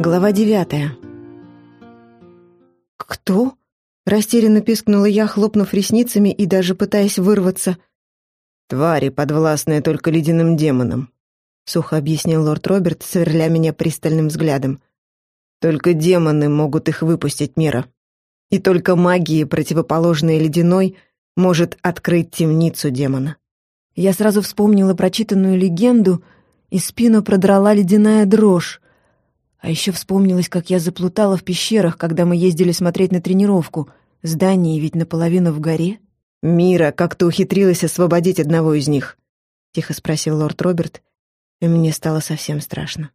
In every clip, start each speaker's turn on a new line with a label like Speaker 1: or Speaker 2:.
Speaker 1: Глава девятая. «Кто?» — растерянно пискнула я, хлопнув ресницами и даже пытаясь вырваться.
Speaker 2: «Твари, подвластные только ледяным демонам», — сухо объяснил лорд Роберт, сверля меня пристальным взглядом. «Только демоны могут их выпустить мира. И только магия, противоположная ледяной, может открыть темницу демона».
Speaker 1: Я сразу вспомнила прочитанную легенду, и спину продрала ледяная дрожь. А еще вспомнилось, как я заплутала в пещерах, когда мы ездили смотреть на тренировку. Здание ведь наполовину в горе.
Speaker 2: «Мира, как ты ухитрилась освободить одного из них?» — тихо спросил лорд Роберт, и мне стало совсем страшно.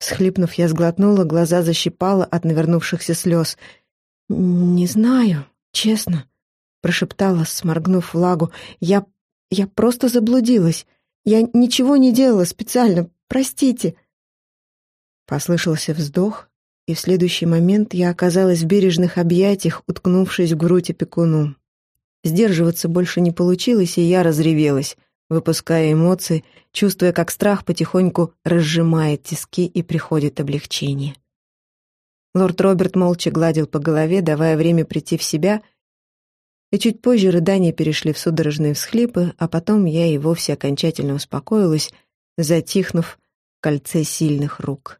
Speaker 2: Схлипнув, я сглотнула, глаза защипала от навернувшихся слез.
Speaker 1: «Не знаю, честно», — прошептала, сморгнув влагу. «Я... я просто заблудилась. Я ничего не делала специально, простите».
Speaker 2: Послышался вздох, и в следующий момент я оказалась в бережных объятиях, уткнувшись в грудь опекуну. Сдерживаться больше не получилось, и я разревелась, выпуская эмоции, чувствуя, как страх потихоньку разжимает тиски и приходит облегчение. Лорд Роберт молча гладил по голове, давая время прийти в себя, и чуть позже рыдания перешли в судорожные всхлипы, а потом я и вовсе окончательно успокоилась, затихнув в кольце сильных рук.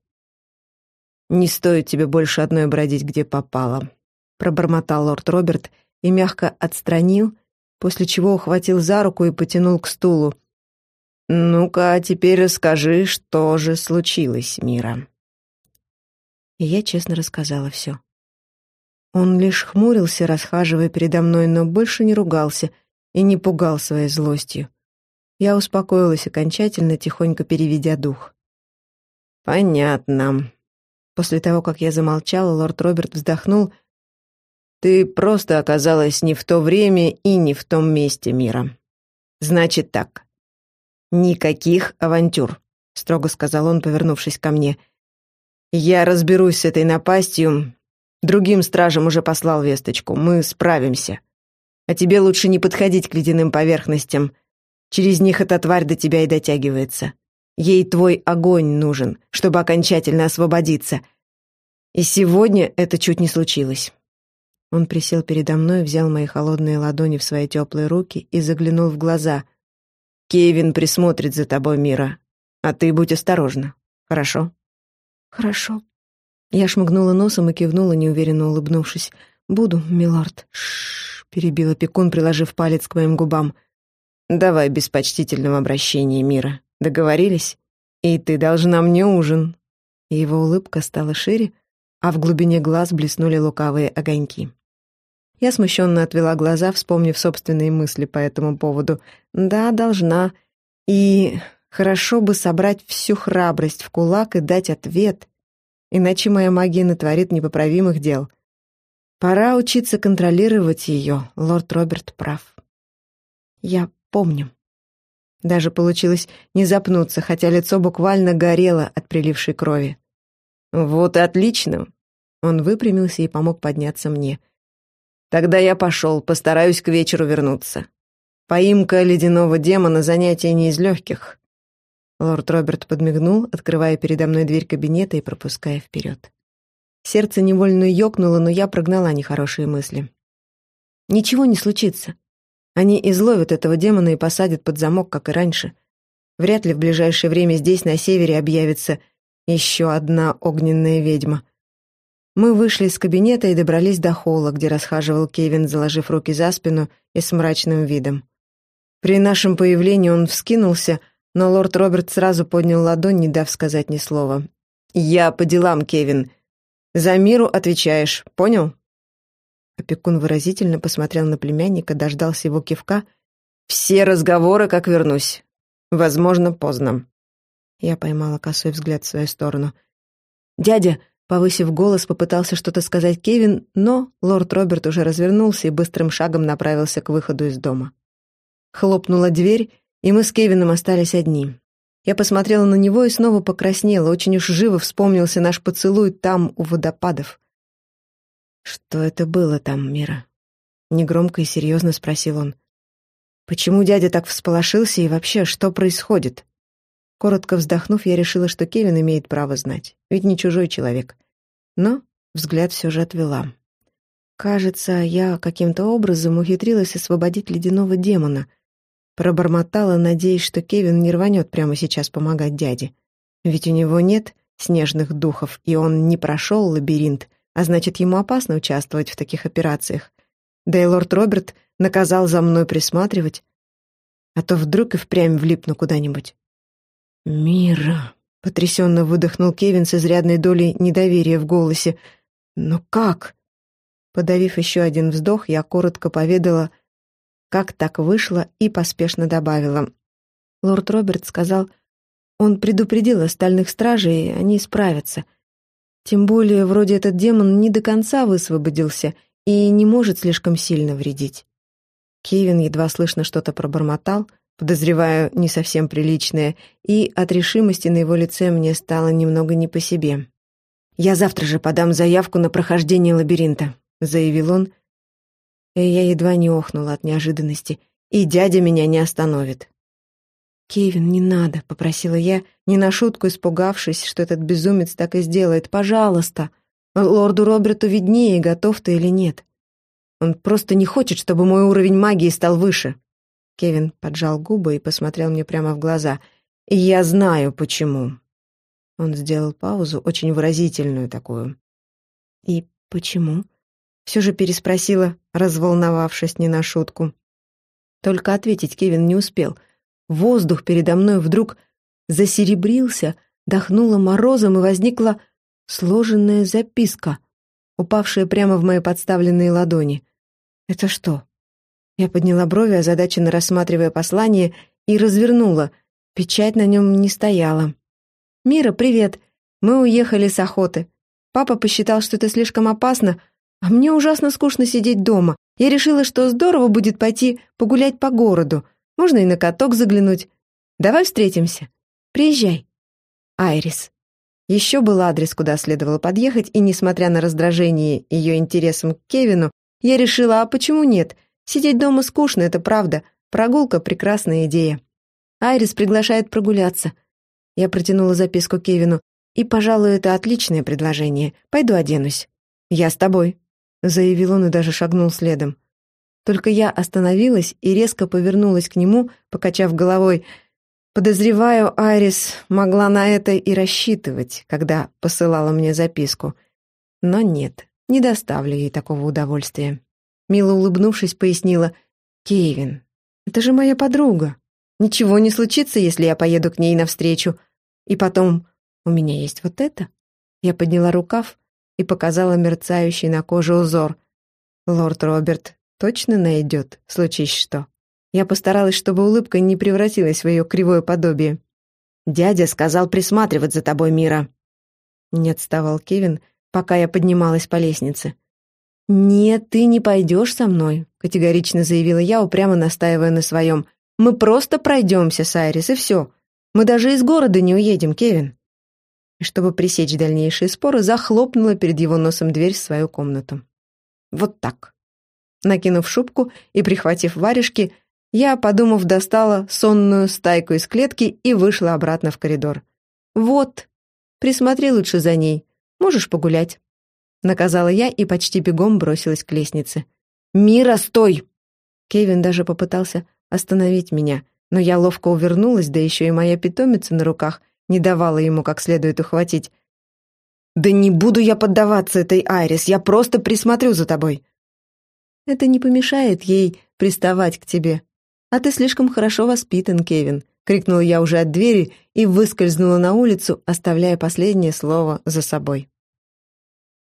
Speaker 2: «Не стоит тебе больше одной бродить, где попало», — пробормотал лорд Роберт и мягко отстранил, после чего ухватил за руку и потянул к стулу. «Ну-ка, теперь расскажи, что же случилось, Мира». И я честно рассказала все. Он лишь хмурился, расхаживая передо мной, но больше не ругался и не пугал своей злостью. Я успокоилась окончательно, тихонько переведя дух. «Понятно», После того, как я замолчала, лорд Роберт вздохнул. «Ты просто оказалась не в то время и не в том месте мира. Значит так. Никаких авантюр», — строго сказал он, повернувшись ко мне. «Я разберусь с этой напастью. Другим стражам уже послал весточку. Мы справимся. А тебе лучше не подходить к ледяным поверхностям. Через них эта тварь до тебя и дотягивается. Ей твой огонь нужен, чтобы окончательно освободиться. И сегодня это чуть не случилось. Он присел передо мной, взял мои холодные ладони в свои теплые руки и заглянул в глаза. «Кевин присмотрит за тобой, Мира. А ты будь осторожна. Хорошо?»
Speaker 1: «Хорошо». Я шмыгнула носом и кивнула, неуверенно улыбнувшись. «Буду, милорд».
Speaker 2: «Ш-ш-ш», перебил опекун, приложив палец к моим губам. «Давай без почтительного обращения, Мира. Договорились? И ты должна мне ужин». его улыбка стала шире, а в глубине глаз блеснули лукавые огоньки. Я смущенно отвела глаза, вспомнив собственные мысли по этому поводу. «Да, должна. И хорошо бы собрать всю храбрость в кулак и дать ответ, иначе моя магия натворит непоправимых дел. Пора учиться контролировать ее, лорд Роберт прав. Я помню». Даже получилось не запнуться, хотя лицо буквально горело от прилившей крови. «Вот и отлично!» Он выпрямился и помог подняться мне. «Тогда я пошел, постараюсь к вечеру вернуться. Поимка ледяного демона — занятие не из легких». Лорд Роберт подмигнул, открывая передо мной дверь кабинета и пропуская вперед. Сердце невольно ёкнуло, но я прогнала нехорошие мысли. «Ничего не случится. Они изловят этого демона и посадят под замок, как и раньше. Вряд ли в ближайшее время здесь, на севере, объявится еще одна огненная ведьма. Мы вышли из кабинета и добрались до холла, где расхаживал Кевин, заложив руки за спину и с мрачным видом. При нашем появлении он вскинулся, но лорд Роберт сразу поднял ладонь, не дав сказать ни слова. «Я по делам, Кевин. За миру отвечаешь, понял?» Опекун выразительно посмотрел на племянника, дождался его кивка. «Все разговоры, как вернусь. Возможно, поздно». Я поймала косой взгляд в свою сторону. «Дядя!» — повысив голос, попытался что-то сказать Кевин, но лорд Роберт уже развернулся и быстрым шагом направился к выходу из дома. Хлопнула дверь, и мы с Кевином остались одни. Я посмотрела на него и снова покраснела, очень уж живо вспомнился наш поцелуй там, у водопадов. «Что это было там, Мира?» Негромко и серьезно спросил он. «Почему дядя так всполошился и вообще, что происходит?» Коротко вздохнув, я решила, что Кевин имеет право знать, ведь не чужой человек. Но взгляд все же отвела. Кажется, я каким-то образом ухитрилась освободить ледяного демона. Пробормотала, надеясь, что Кевин не рванет прямо сейчас помогать дяде. Ведь у него нет снежных духов, и он не прошел лабиринт, а значит, ему опасно участвовать в таких операциях. Да и лорд Роберт наказал за мной присматривать, а то вдруг и впрямь влипну куда-нибудь. «Мира!» — потрясенно выдохнул Кевин с изрядной долей недоверия в голосе. «Но как?» Подавив еще один вздох, я коротко поведала, как так вышло, и поспешно добавила. Лорд Роберт сказал, он предупредил остальных стражей, они справятся. Тем более, вроде этот демон не до конца высвободился и не может слишком сильно вредить. Кевин едва слышно что-то пробормотал, подозреваю, не совсем приличное, и от решимости на его лице мне стало немного не по себе. «Я завтра же подам заявку на прохождение лабиринта», — заявил он, и я едва не охнула от неожиданности. «И дядя меня не остановит». «Кевин, не надо», — попросила я, не на шутку испугавшись, что этот безумец так и сделает. «Пожалуйста. Лорду Роберту виднее, готов ты или нет. Он просто не хочет, чтобы мой уровень магии стал выше». Кевин поджал губы и посмотрел мне прямо в глаза. «И я знаю, почему». Он сделал паузу, очень выразительную такую. «И почему?» Все же переспросила, разволновавшись не на шутку. Только ответить Кевин не успел. Воздух передо мной вдруг засеребрился, дохнуло морозом, и возникла сложенная записка, упавшая прямо в мои подставленные ладони. «Это что?» Я подняла брови, озадаченно рассматривая послание, и развернула. Печать на нем не стояла. «Мира, привет! Мы уехали с охоты. Папа посчитал, что это слишком опасно, а мне ужасно скучно сидеть дома. Я решила, что здорово будет пойти погулять по городу. Можно и на каток заглянуть. Давай встретимся. Приезжай. Айрис. Еще был адрес, куда следовало подъехать, и, несмотря на раздражение ее интересом к Кевину, я решила, а почему нет? Сидеть дома скучно, это правда. Прогулка — прекрасная идея. Айрис приглашает прогуляться. Я протянула записку Кевину. И, пожалуй, это отличное предложение. Пойду оденусь. Я с тобой. — заявил он и даже шагнул следом. Только я остановилась и резко повернулась к нему, покачав головой. Подозреваю, Айрис могла на это и рассчитывать, когда посылала мне записку. Но нет, не доставлю ей такого удовольствия. Мило улыбнувшись, пояснила. «Кевин, это же моя подруга. Ничего не случится, если я поеду к ней навстречу. И потом, у меня есть вот это». Я подняла рукав, и показала мерцающий на коже узор. «Лорд Роберт точно найдет, случись что». Я постаралась, чтобы улыбка не превратилась в ее кривое подобие. «Дядя сказал присматривать за тобой, Мира». Не отставал Кевин, пока я поднималась по лестнице. «Нет, ты не пойдешь со мной», — категорично заявила я, упрямо настаивая на своем. «Мы просто пройдемся с Айрис, и все. Мы даже из города не уедем, Кевин» и, чтобы пресечь дальнейшие споры, захлопнула перед его носом дверь в свою комнату. Вот так. Накинув шубку и прихватив варежки, я, подумав, достала сонную стайку из клетки и вышла обратно в коридор. «Вот, присмотри лучше за ней. Можешь погулять», — наказала я и почти бегом бросилась к лестнице. «Мира, стой!» Кевин даже попытался остановить меня, но я ловко увернулась, да еще и моя питомица на руках не давала ему как следует ухватить. «Да не буду я поддаваться этой Айрис, я просто присмотрю за тобой». «Это не помешает ей приставать к тебе. А ты слишком хорошо воспитан, Кевин», — крикнула я уже от двери и выскользнула на улицу, оставляя последнее слово за собой.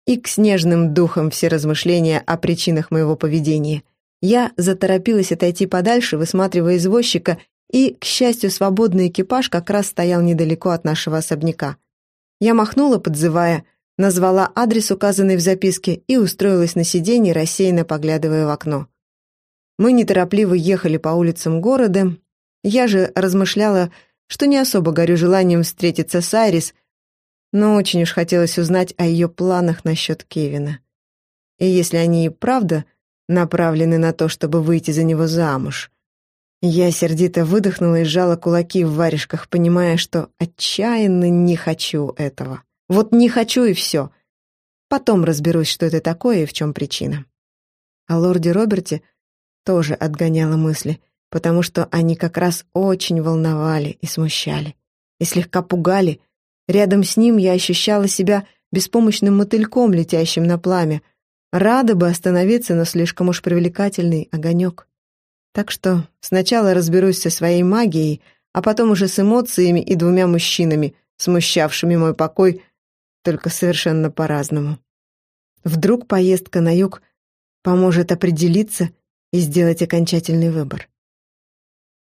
Speaker 2: И к снежным духам все размышления о причинах моего поведения. Я заторопилась отойти подальше, высматривая извозчика и, к счастью, свободный экипаж как раз стоял недалеко от нашего особняка. Я махнула, подзывая, назвала адрес, указанный в записке, и устроилась на сиденье, рассеянно поглядывая в окно. Мы неторопливо ехали по улицам города. Я же размышляла, что не особо горю желанием встретиться с Айрис, но очень уж хотелось узнать о ее планах насчет Кевина. И если они и правда направлены на то, чтобы выйти за него замуж, Я сердито выдохнула и сжала кулаки в варежках, понимая, что отчаянно не хочу этого. Вот не хочу и все. Потом разберусь, что это такое и в чем причина. О лорде Роберте тоже отгоняла мысли, потому что они как раз очень волновали и смущали, и слегка пугали. Рядом с ним я ощущала себя беспомощным мотыльком, летящим на пламя. Рада бы остановиться, но слишком уж привлекательный огонек. Так что сначала разберусь со своей магией, а потом уже с эмоциями и двумя мужчинами, смущавшими мой покой, только совершенно по-разному. Вдруг поездка на юг поможет определиться и сделать окончательный выбор.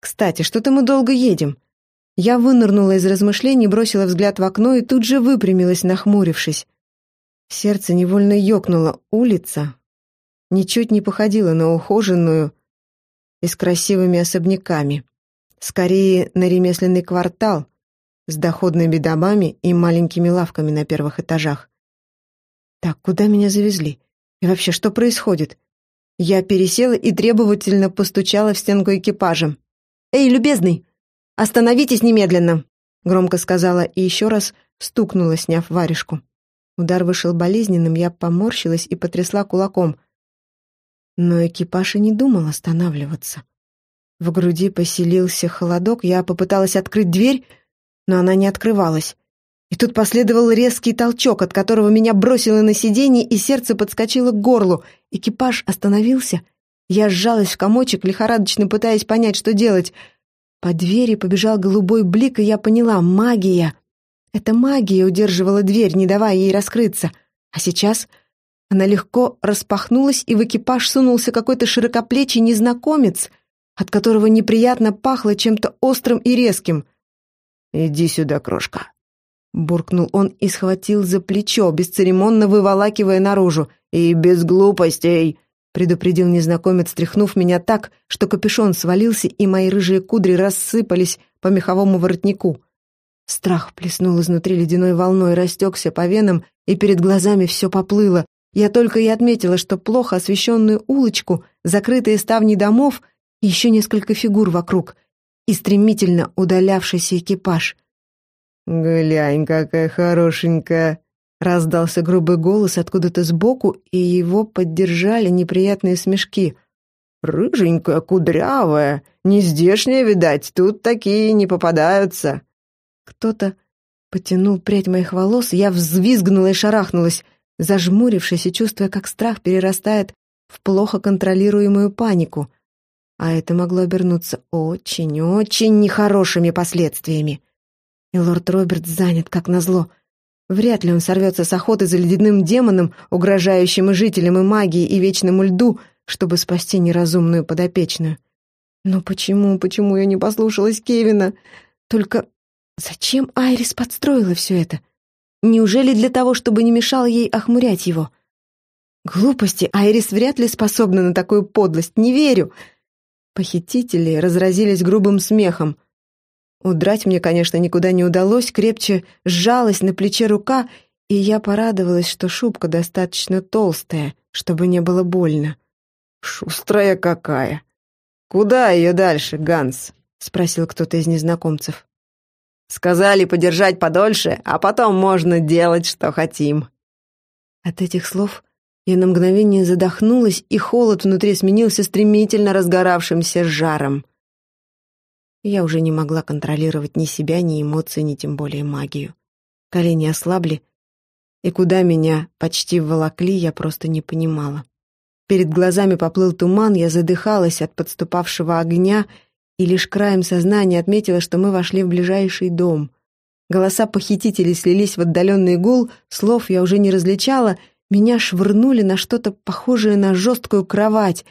Speaker 2: «Кстати, что-то мы долго едем». Я вынырнула из размышлений, бросила взгляд в окно и тут же выпрямилась, нахмурившись. Сердце невольно ёкнуло. Улица ничуть не походила на ухоженную, и с красивыми особняками. Скорее, на ремесленный квартал с доходными домами и маленькими лавками на первых этажах. Так, куда меня завезли? И вообще, что происходит? Я пересела и требовательно постучала в стенку экипажа. «Эй, любезный, остановитесь немедленно!» Громко сказала и еще раз стукнула, сняв варежку. Удар вышел болезненным, я поморщилась и потрясла кулаком — но экипаж и не думал останавливаться. В груди поселился холодок, я попыталась открыть дверь, но она не открывалась. И тут последовал резкий толчок, от которого меня бросило на сиденье, и сердце подскочило к горлу. Экипаж остановился. Я сжалась в комочек, лихорадочно пытаясь понять, что делать. По двери побежал голубой блик, и я поняла — магия. Эта магия удерживала дверь, не давая ей раскрыться. А сейчас она легко распахнулась, и в экипаж сунулся какой-то широкоплечий незнакомец, от которого неприятно пахло чем-то острым и резким. «Иди сюда, крошка», — буркнул он и схватил за плечо, бесцеремонно выволакивая наружу. «И без глупостей», — предупредил незнакомец, тряхнув меня так, что капюшон свалился, и мои рыжие кудри рассыпались по меховому воротнику. Страх плеснул изнутри ледяной волной, растекся по венам, и перед глазами все поплыло, я только и отметила, что плохо освещенную улочку, закрытые ставни домов еще несколько фигур вокруг, и стремительно удалявшийся экипаж. «Глянь, какая хорошенькая!» Раздался грубый голос откуда-то сбоку, и его поддержали неприятные смешки. «Рыженькая, кудрявая, не здешняя, видать, тут такие не попадаются!» Кто-то потянул прядь моих волос, я взвизгнула и шарахнулась — зажмурившись и чувствуя, как страх перерастает в плохо контролируемую панику. А это могло обернуться очень-очень нехорошими последствиями. И лорд Роберт занят, как назло. Вряд ли он сорвется с охоты за ледяным демоном, угрожающим и жителям, и магии, и вечному льду, чтобы спасти неразумную подопечную. Но почему, почему я не послушалась Кевина? Только зачем Айрис подстроила все это? Неужели для того, чтобы не мешал ей охмурять его? Глупости, Айрис вряд ли способна на такую подлость, не верю. Похитители разразились грубым смехом. Удрать мне, конечно, никуда не удалось, крепче сжалась на плече рука, и я порадовалась, что шубка достаточно толстая, чтобы не было больно. «Шустрая какая! Куда ее дальше, Ганс?» — спросил кто-то из незнакомцев. Сказали подержать подольше, а потом можно делать, что хотим». От этих слов я на мгновение задохнулась, и холод внутри сменился стремительно разгоравшимся жаром. Я уже не могла контролировать ни себя, ни эмоции, ни тем более магию. Колени ослабли, и куда меня почти волокли, я просто не понимала. Перед глазами поплыл туман, я задыхалась от подступавшего огня и лишь краем сознания отметила, что мы вошли в ближайший дом. Голоса похитителей слились в отдаленный гул, слов я уже не различала, меня швырнули на что-то похожее на жесткую кровать.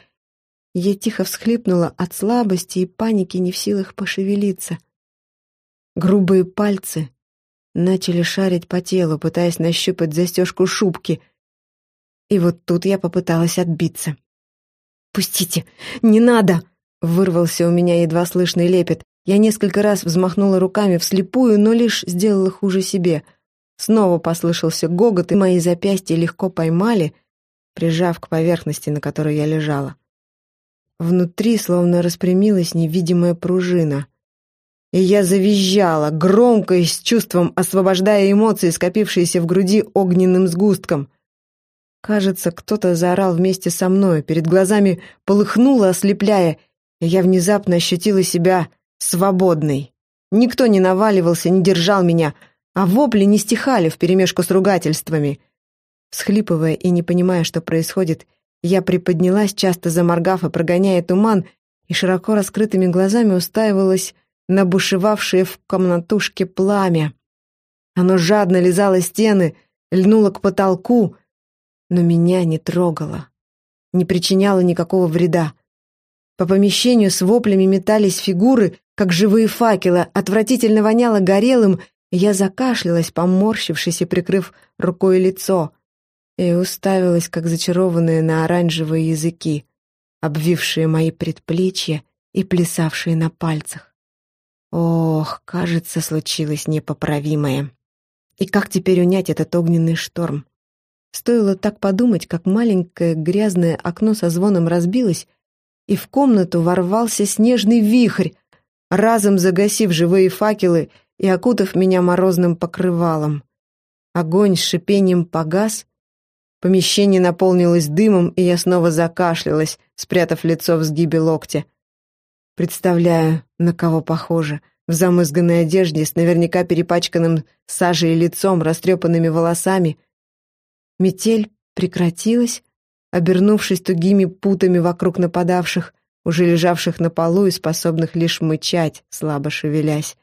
Speaker 2: Я тихо всхлипнула от слабости и паники, не в силах пошевелиться. Грубые пальцы начали шарить по телу, пытаясь нащупать застежку шубки. И вот тут я попыталась отбиться. «Пустите! Не надо!» Вырвался у меня едва слышный лепет. Я несколько раз взмахнула руками вслепую, но лишь сделала хуже себе. Снова послышался гогот, и мои запястья легко поймали, прижав к поверхности, на которой я лежала. Внутри словно распрямилась невидимая пружина. И я завизжала, громко и с чувством освобождая эмоции, скопившиеся в груди огненным сгустком. Кажется, кто-то заорал вместе со мной, перед глазами полыхнуло, ослепляя, и я внезапно ощутила себя свободной. Никто не наваливался, не держал меня, а вопли не стихали вперемешку с ругательствами. Схлипывая и не понимая, что происходит, я приподнялась, часто заморгав и прогоняя туман, и широко раскрытыми глазами устаивалась на бушевавшее в комнатушке пламя. Оно жадно лизало стены, льнуло к потолку, но меня не трогало, не причиняло никакого вреда. По помещению с воплями метались фигуры, как живые факелы, отвратительно воняло горелым, я закашлялась, поморщившись и прикрыв рукой лицо, и уставилась, как зачарованная на оранжевые языки, обвившие мои предплечья и плясавшие на пальцах. Ох, кажется, случилось непоправимое. И как теперь унять этот огненный шторм? Стоило так подумать, как маленькое грязное окно со звоном разбилось, и в комнату ворвался снежный вихрь, разом загасив живые факелы и окутав меня морозным покрывалом. Огонь с шипением погас, помещение наполнилось дымом, и я снова закашлялась, спрятав лицо в сгибе локтя. Представляю, на кого похоже. В замызганной одежде, с наверняка перепачканным сажей лицом, растрепанными волосами. Метель прекратилась, обернувшись тугими путами вокруг нападавших, уже лежавших на полу и способных лишь мычать, слабо шевелясь.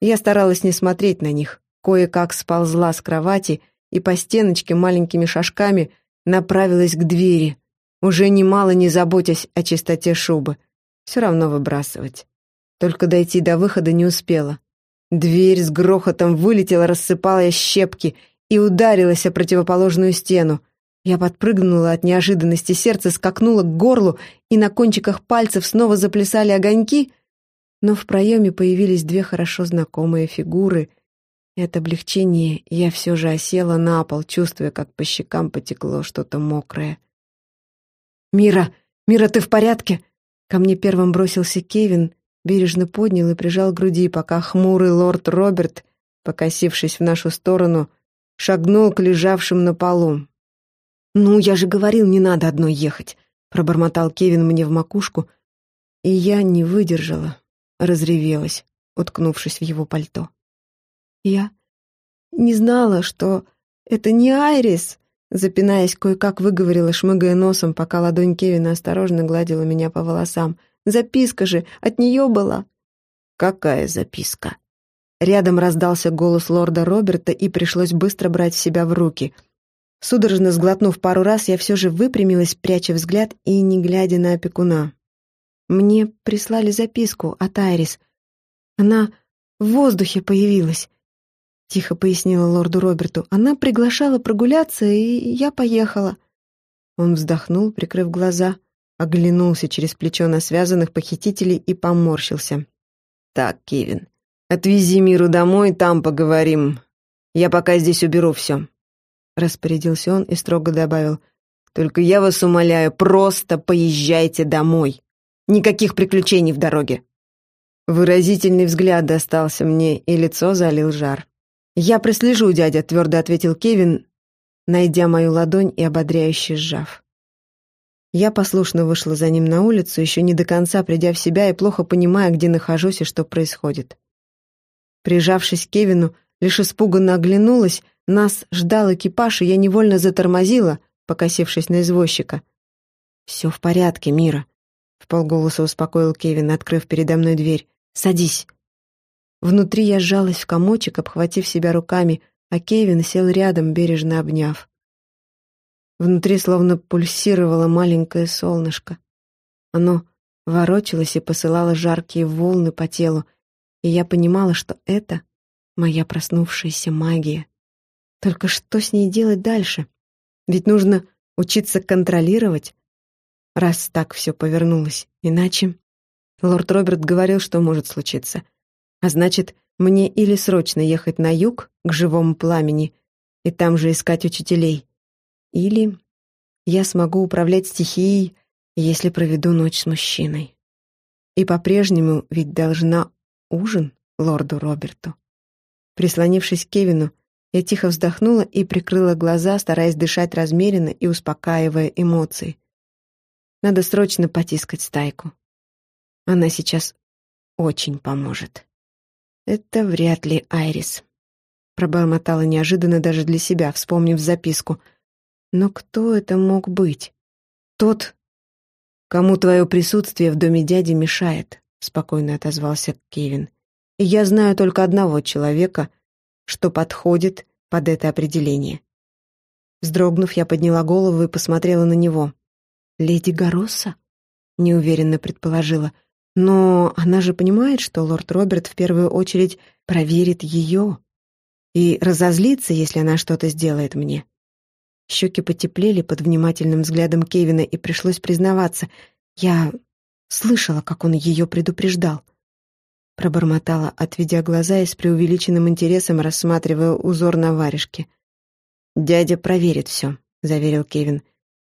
Speaker 2: Я старалась не смотреть на них, кое-как сползла с кровати и по стеночке маленькими шажками направилась к двери, уже немало не заботясь о чистоте шубы. Все равно выбрасывать. Только дойти до выхода не успела. Дверь с грохотом вылетела, рассыпая щепки и ударилась о противоположную стену. Я подпрыгнула от неожиданности, сердце скакнуло к горлу, и на кончиках пальцев снова заплясали огоньки, но в проеме появились две хорошо знакомые фигуры, и от облегчения я все же осела на пол, чувствуя, как по щекам потекло что-то мокрое. «Мира! Мира, ты в порядке?» Ко мне первым бросился Кевин, бережно поднял и прижал к груди, пока хмурый лорд Роберт, покосившись в нашу сторону, шагнул к лежавшим на полу. «Ну, я же говорил, не надо одной ехать», — пробормотал Кевин мне в макушку, и я не выдержала, разревелась, уткнувшись в его пальто. «Я не знала, что это не Айрис», запинаясь, кое-как выговорила, шмыгая носом, пока ладонь Кевина осторожно гладила меня по волосам. «Записка же от нее была». «Какая записка?» Рядом раздался голос лорда Роберта, и пришлось быстро брать себя в руки — Судорожно сглотнув пару раз, я все же выпрямилась, пряча взгляд и не глядя на опекуна. Мне прислали записку от Айрис. Она в воздухе появилась, — тихо пояснила лорду Роберту. Она приглашала прогуляться, и я поехала. Он вздохнул, прикрыв глаза, оглянулся через плечо на связанных похитителей и поморщился. «Так, Кевин, отвези Миру домой, там поговорим. Я пока здесь уберу все. Распорядился он и строго добавил. «Только я вас умоляю, просто поезжайте домой. Никаких приключений в дороге». Выразительный взгляд достался мне, и лицо залил жар. «Я прислежу, дядя», — твердо ответил Кевин, найдя мою ладонь и ободряюще сжав. Я послушно вышла за ним на улицу, еще не до конца придя в себя и плохо понимая, где нахожусь и что происходит. Прижавшись к Кевину, лишь испуганно оглянулась, нас ждал экипаж, и я невольно затормозила, покосившись на извозчика. «Все в порядке, Мира», — в полголоса успокоил Кевин, открыв передо мной дверь. «Садись». Внутри я сжалась в комочек, обхватив себя руками, а Кевин сел рядом, бережно обняв. Внутри словно пульсировало маленькое солнышко. Оно ворочалось и посылало жаркие волны по телу, и я понимала, что это моя проснувшаяся магия. Только что с ней делать дальше? Ведь нужно учиться контролировать, раз так все повернулось. Иначе... Лорд Роберт говорил, что может случиться. А значит, мне или срочно ехать на юг, к живому пламени, и там же искать учителей, или я смогу управлять стихией если проведу ночь с мужчиной. И по-прежнему ведь должна ужин лорду Роберту. Прислонившись к Кевину, я тихо вздохнула и прикрыла глаза, стараясь дышать размеренно и успокаивая эмоции. Надо срочно потискать стайку. Она сейчас очень поможет. Это вряд ли Айрис. Пробормотала неожиданно даже для себя, вспомнив записку. Но кто это мог быть? Тот, кому твое присутствие в доме дяди мешает, спокойно отозвался Кевин. И я знаю только одного человека, что подходит под это определение. Вздрогнув, я подняла голову и посмотрела на него. «Леди Горосса?» — неуверенно предположила. «Но она же понимает, что лорд Роберт в первую очередь проверит ее и разозлится, если она что-то сделает мне». Щеки потеплели под внимательным взглядом Кевина, и пришлось признаваться. Я слышала, как он ее предупреждал. Пробормотала, отведя глаза и с преувеличенным интересом рассматривая узор на варежке. «Дядя проверит все», — заверил Кевин.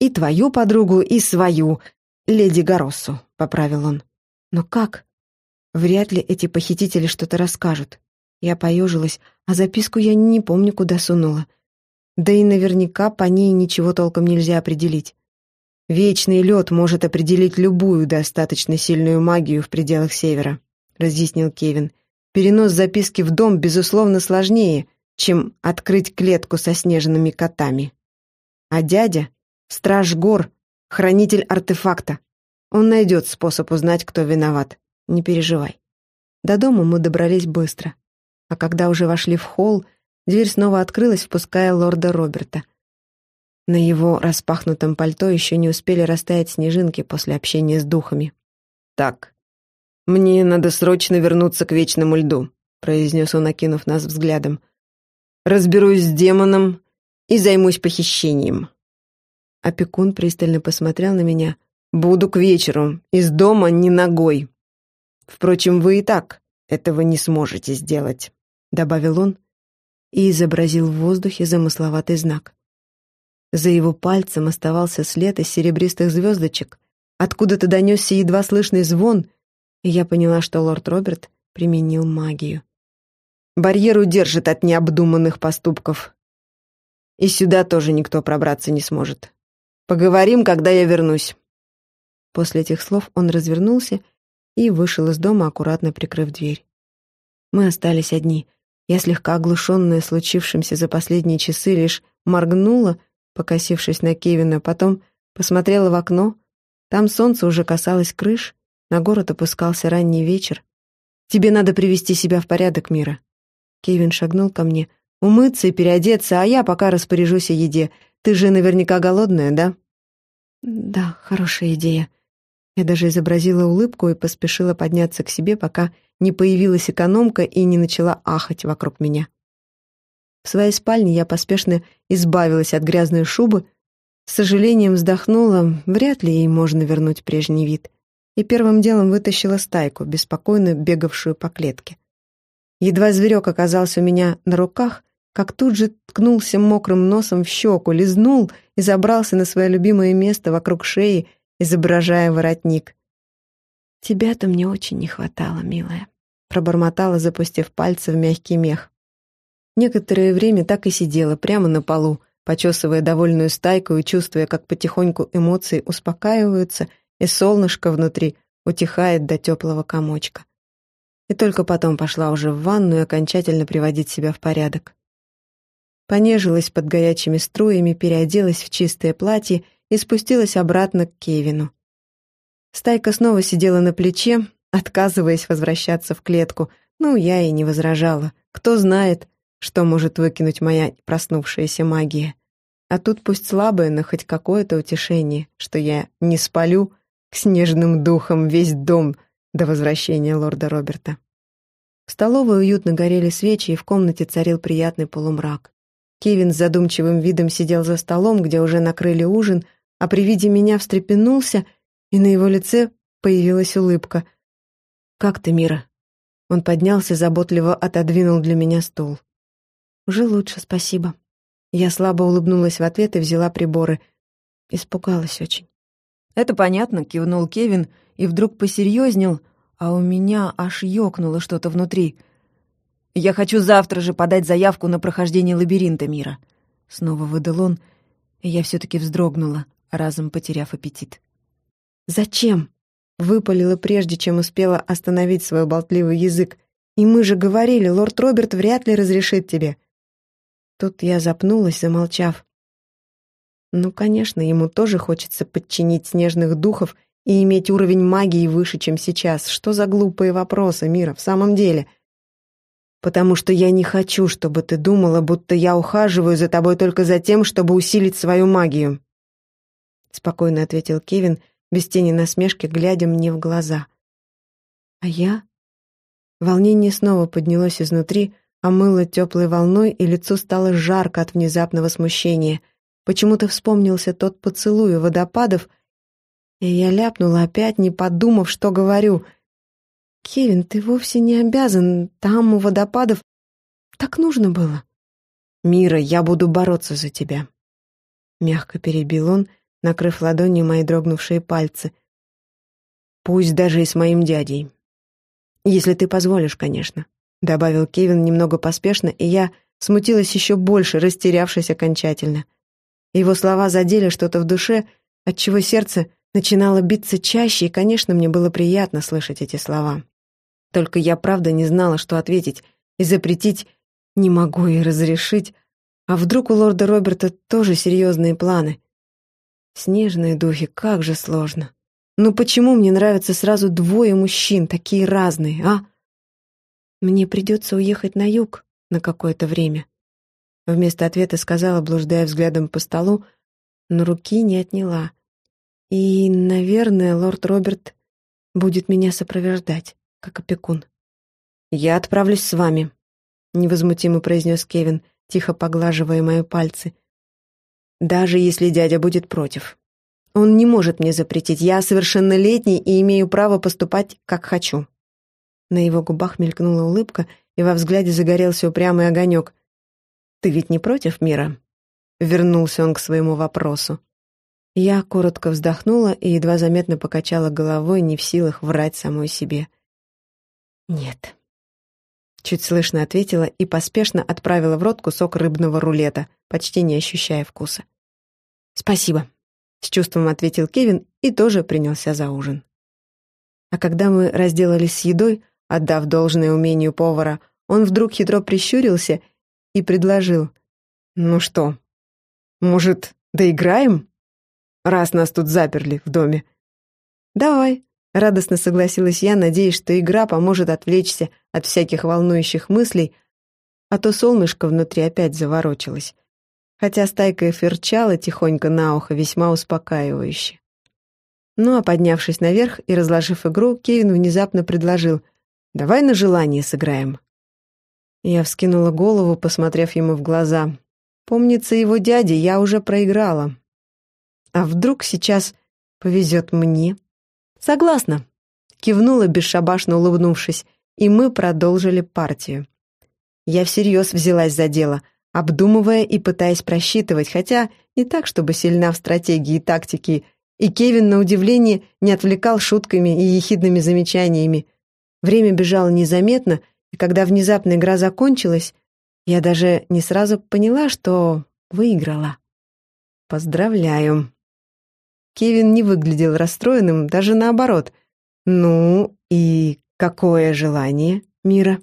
Speaker 2: «И твою подругу, и свою, леди Гороссу», — поправил он. «Но как? Вряд ли эти похитители что-то расскажут». Я поежилась, а записку я не помню, куда сунула. Да и наверняка по ней ничего толком нельзя определить. Вечный лед может определить любую достаточно сильную магию в пределах Севера. — разъяснил Кевин. «Перенос записки в дом, безусловно, сложнее, чем открыть клетку со снежными котами. А дядя — страж гор, хранитель артефакта. Он найдет способ узнать, кто виноват. Не переживай». До дома мы добрались быстро. А когда уже вошли в холл, дверь снова открылась, впуская лорда Роберта. На его распахнутом пальто еще не успели растаять снежинки после общения с духами. «Так, «Мне надо срочно вернуться к вечному льду», — произнес он, окинув нас взглядом. «Разберусь с демоном и займусь похищением». Опекун пристально посмотрел на меня. «Буду к вечеру, из дома ни ногой. Впрочем, вы и так этого не сможете сделать», — добавил он и изобразил в воздухе замысловатый знак. За его пальцем оставался след из серебристых звездочек. Откуда-то донесся едва слышный звон, и я поняла, что лорд Роберт применил магию. Барьер удержит от необдуманных поступков. И сюда тоже никто пробраться не сможет. Поговорим, когда я вернусь. После этих слов он развернулся и вышел из дома, аккуратно прикрыв дверь. Мы остались одни. Я, слегка оглушенная случившимся за последние часы, лишь моргнула, покосившись на Кевина, потом посмотрела в окно. Там солнце уже касалось крыш, на город опускался ранний вечер. «Тебе надо привести себя в порядок, Мира». Кевин шагнул ко мне. «Умыться и переодеться, а я пока распоряжусь о еде. Ты же наверняка голодная, да?» «Да, хорошая идея». Я даже изобразила улыбку и поспешила подняться к себе, пока не появилась экономка и не начала ахать вокруг меня. В своей спальне я поспешно избавилась от грязной шубы, с сожалением вздохнула, вряд ли ей можно вернуть прежний вид и первым делом вытащила стайку, беспокойно бегавшую по клетке. Едва зверек оказался у меня на руках, как тут же ткнулся мокрым носом в щеку, лизнул и забрался на свое любимое место вокруг шеи, изображая воротник. «Тебя-то мне очень не хватало, милая», — пробормотала, запустив пальцы в мягкий мех. Некоторое время так и сидела прямо на полу, почесывая довольную стайку и чувствуя, как потихоньку эмоции успокаиваются — и солнышко внутри утихает до теплого комочка. И только потом пошла уже в ванну и окончательно приводить себя в порядок. Понежилась под горячими струями, переоделась в чистое платье и спустилась обратно к Кевину. Стайка снова сидела на плече, отказываясь возвращаться в клетку. Ну, я и не возражала. Кто знает, что может выкинуть моя проснувшаяся магия. А тут пусть слабое, но хоть какое-то утешение, что я не спалю, к снежным духам весь дом до возвращения лорда Роберта. В столовой уютно горели свечи, и в комнате царил приятный полумрак. Кевин с задумчивым видом сидел за столом, где уже накрыли ужин, а при виде меня встрепенулся, и на его лице появилась улыбка. «Как ты, Мира?» Он поднялся, заботливо отодвинул для меня стул. «Уже лучше, спасибо». Я слабо улыбнулась в ответ и взяла приборы. Испугалась очень.
Speaker 1: «Это понятно», — кивнул Кевин и вдруг посерьезнел, а у меня аж ёкнуло что-то внутри. «Я хочу завтра же подать заявку на прохождение лабиринта мира», — снова выдал он, и я все таки вздрогнула, разом потеряв аппетит.
Speaker 2: «Зачем?» — выпалила прежде, чем успела остановить свой болтливый язык. «И мы же говорили, лорд Роберт вряд ли разрешит тебе». Тут я запнулась, замолчав. Ну, конечно, ему тоже хочется подчинить снежных духов и иметь уровень магии выше, чем сейчас. Что за глупые вопросы, Мира, в самом деле? Потому что я не хочу, чтобы ты думала, будто я ухаживаю за тобой только за тем, чтобы усилить свою магию. Спокойно ответил Кевин, без тени насмешки, глядя мне в глаза. А я? Волнение снова поднялось изнутри, омыло теплой волной, и лицо стало жарко от внезапного смущения. Почему-то вспомнился тот поцелуй у водопадов — и я ляпнула опять, не подумав, что говорю. «Кевин, ты вовсе не обязан. Там, у водопадов, так нужно было». «Мира, я буду бороться за тебя», — мягко перебил он, накрыв ладонью мои дрогнувшие пальцы. «Пусть даже и с моим дядей. Если ты позволишь, конечно», — добавил Кевин немного поспешно, и я смутилась еще больше, растерявшись окончательно. Его слова задели что-то в душе, отчего сердце начинало биться чаще, и, конечно, мне было приятно слышать эти слова. Только я правда не знала, что ответить, и запретить не могу и разрешить. А вдруг у лорда Роберта тоже серьезные планы? Снежные духи, как же сложно. Ну почему мне нравятся сразу двое мужчин, такие разные, а? Мне придется уехать на юг на какое-то время. Вместо ответа сказала, блуждая взглядом по столу, но руки не отняла — и, наверное, лорд Роберт будет меня сопровождать, как опекун. «Я отправлюсь с вами», — невозмутимо произнес Кевин, тихо поглаживая мои пальцы. «Даже если дядя будет против. Он не может мне запретить. Я совершеннолетний и имею право поступать, как хочу». На его губах мелькнула улыбка, и во взгляде загорелся упрямый огонек. «Ты ведь не против мира?» Вернулся он к своему вопросу. Я коротко вздохнула и едва заметно покачала головой, не в силах врать самой себе. «Нет». Чуть слышно ответила и поспешно отправила в рот кусок рыбного рулета, почти не ощущая вкуса. «Спасибо», — с чувством ответил Кевин и тоже принялся за ужин. А когда мы разделались с едой, отдав должное умению повара, он вдруг хитро прищурился и предложил. «Ну что, может, доиграем?» раз нас тут заперли в доме». «Давай», — радостно согласилась я, надеясь, что игра поможет отвлечься от всяких волнующих мыслей, а то солнышко внутри опять заворочилось, хотя стайка фырчала тихонько на ухо весьма успокаивающе. Ну а поднявшись наверх и разложив игру, Кевин внезапно предложил «Давай на желание сыграем». Я вскинула голову, посмотрев ему в глаза. Помнится, его дяде я уже проиграла, а вдруг сейчас повезет мне? Согласна. Кивнула, бесшабашно улыбнувшись, и мы продолжили партию. Я всерьез взялась за дело, обдумывая и пытаясь просчитывать, хотя не так, чтобы сильна в стратегии и тактике, и Кевин, на удивление, не отвлекал шутками и ехидными замечаниями. Время бежало незаметно, и когда внезапно игра закончилась, я даже не сразу поняла, что выиграла. «Поздравляю», Кевин не выглядел расстроенным, даже наоборот. «Ну, и какое желание, Мира?»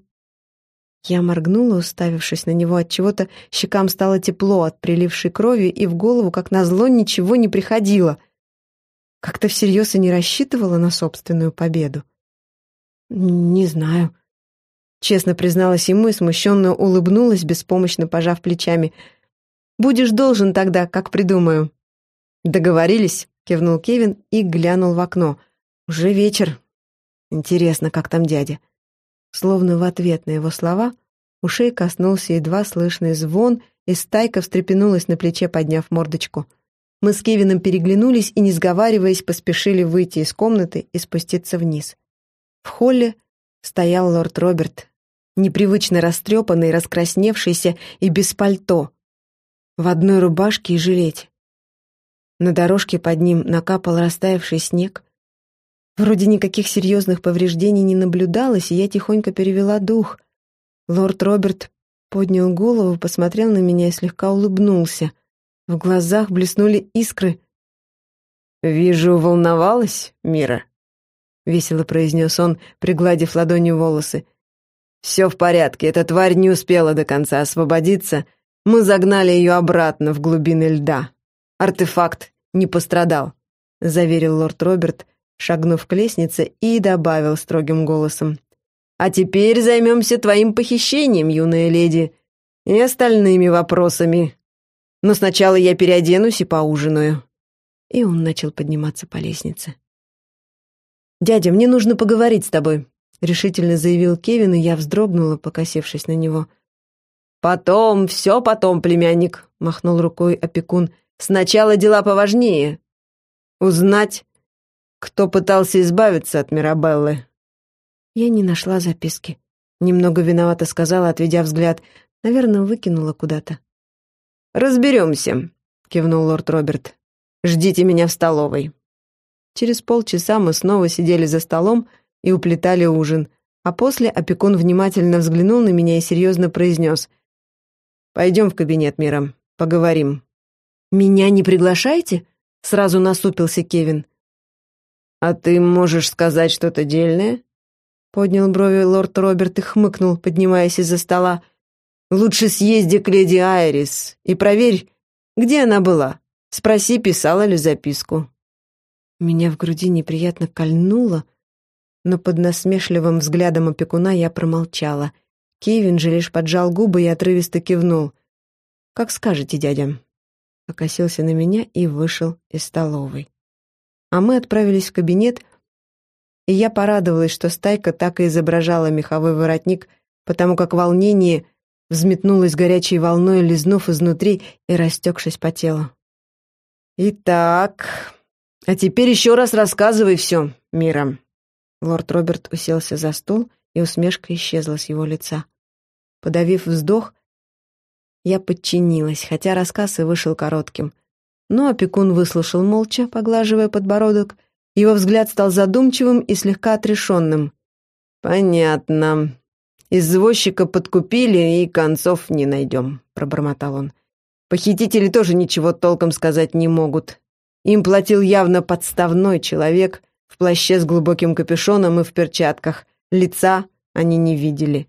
Speaker 2: Я моргнула, уставившись на него от чего-то, щекам стало тепло от прилившей крови, и в голову, как назло, ничего не приходило. Как-то всерьез и не рассчитывала на собственную победу. «Не знаю», — честно призналась ему и смущенно улыбнулась, беспомощно пожав плечами. «Будешь должен тогда, как придумаю». «Договорились?» — кивнул Кевин и глянул в окно. «Уже вечер. Интересно, как там дядя?» Словно в ответ на его слова ушей коснулся едва слышный звон, и стайка встрепенулась на плече, подняв мордочку. Мы с Кевином переглянулись и, не сговариваясь, поспешили выйти из комнаты и спуститься вниз. В холле стоял лорд Роберт, непривычно растрепанный, раскрасневшийся и без пальто, в одной рубашке и жилете. На дорожке под ним накапал растаявший снег. Вроде никаких серьезных повреждений не наблюдалось, и я тихонько перевела дух. Лорд Роберт поднял голову, посмотрел на меня и слегка улыбнулся. В глазах блеснули искры. «Вижу, волновалась, Мира», — весело произнес он, пригладив ладонью волосы. «Все в порядке, эта тварь не успела до конца освободиться. Мы загнали ее обратно в глубины льда. Артефакт не пострадал», — заверил лорд Роберт, шагнув к лестнице и добавил строгим голосом. «А теперь займемся твоим похищением, юная леди, и остальными вопросами. Но сначала я переоденусь и поужинаю». И он начал подниматься по лестнице. «Дядя, мне нужно поговорить с тобой», — решительно заявил Кевин, и я вздрогнула, покосившись на него. «Потом, все потом, племянник», — махнул рукой опекун. «Сначала дела поважнее. Узнать, кто пытался избавиться от Мирабеллы?» Я не нашла записки. Немного виновато сказала, отведя взгляд. Наверное, выкинула куда-то. «Разберемся», — кивнул лорд Роберт. «Ждите меня в столовой». Через полчаса мы снова сидели за столом и уплетали ужин, а после опекун внимательно взглянул на меня и серьезно произнес. «Пойдем в кабинет, Мира, поговорим». «Меня не приглашаете?» — сразу насупился Кевин. «А ты можешь сказать что-то дельное?» Поднял брови лорд Роберт и хмыкнул, поднимаясь из-за стола. «Лучше съезди к леди Айрис и проверь, где она была. Спроси, писала ли записку». Меня в груди неприятно кольнуло, но под насмешливым взглядом опекуна я промолчала. Кевин же лишь поджал губы и отрывисто кивнул. «Как скажете, дядя». Покосился на меня и вышел из столовой. А мы отправились в кабинет, и я порадовалась, что стайка так и изображала меховой воротник, потому как волнение взметнулось горячей волной, лизнув изнутри и растекшись по телу. «Итак, а теперь еще раз рассказывай все, Мира». Лорд Роберт уселся за стол, и усмешка исчезла с его лица. Подавив вздох, я подчинилась, хотя рассказ и вышел коротким. Но опекун выслушал молча, поглаживая подбородок. Его взгляд стал задумчивым и слегка отрешенным. «Понятно. Извозчика подкупили, и концов не найдем», — пробормотал он. «Похитители тоже ничего толком сказать не могут. Им платил явно подставной человек в плаще с глубоким капюшоном и в перчатках. Лица они не видели.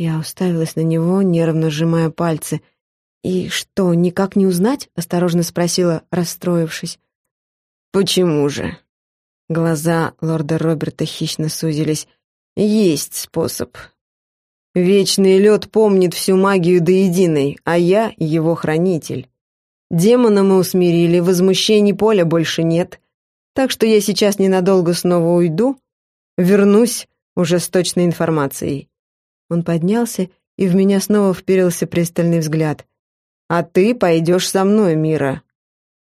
Speaker 2: Я уставилась на него, нервно сжимая пальцы. «И что, никак не узнать?» — осторожно спросила, расстроившись. «Почему же?» Глаза лорда Роберта хищно сузились. «Есть способ. Вечный лед помнит всю магию до единой, а я его хранитель. Демона мы усмирили, возмущений поля больше нет. Так что я сейчас ненадолго снова уйду, вернусь уже с точной информацией. Он поднялся, и в меня снова вперился пристальный взгляд. «А ты пойдешь со мной, Мира.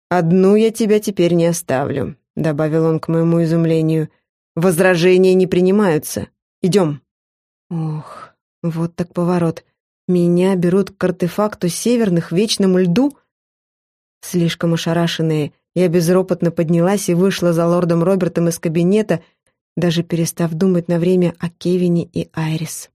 Speaker 2: Одну я тебя теперь не оставлю», — добавил он к моему изумлению. «Возражения не принимаются. Идем». Ох, вот так поворот. Меня берут к артефакту северных вечному льду — Слишком ошарашенная, я безропотно поднялась и вышла за лордом Робертом из кабинета, даже перестав думать на время о Кевине и Айрис.